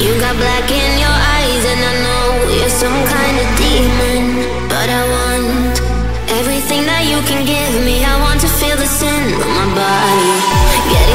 You got black in your eyes, and I know you're some kind of demon. But I want everything that you can give me. I want to feel the sin of my body getting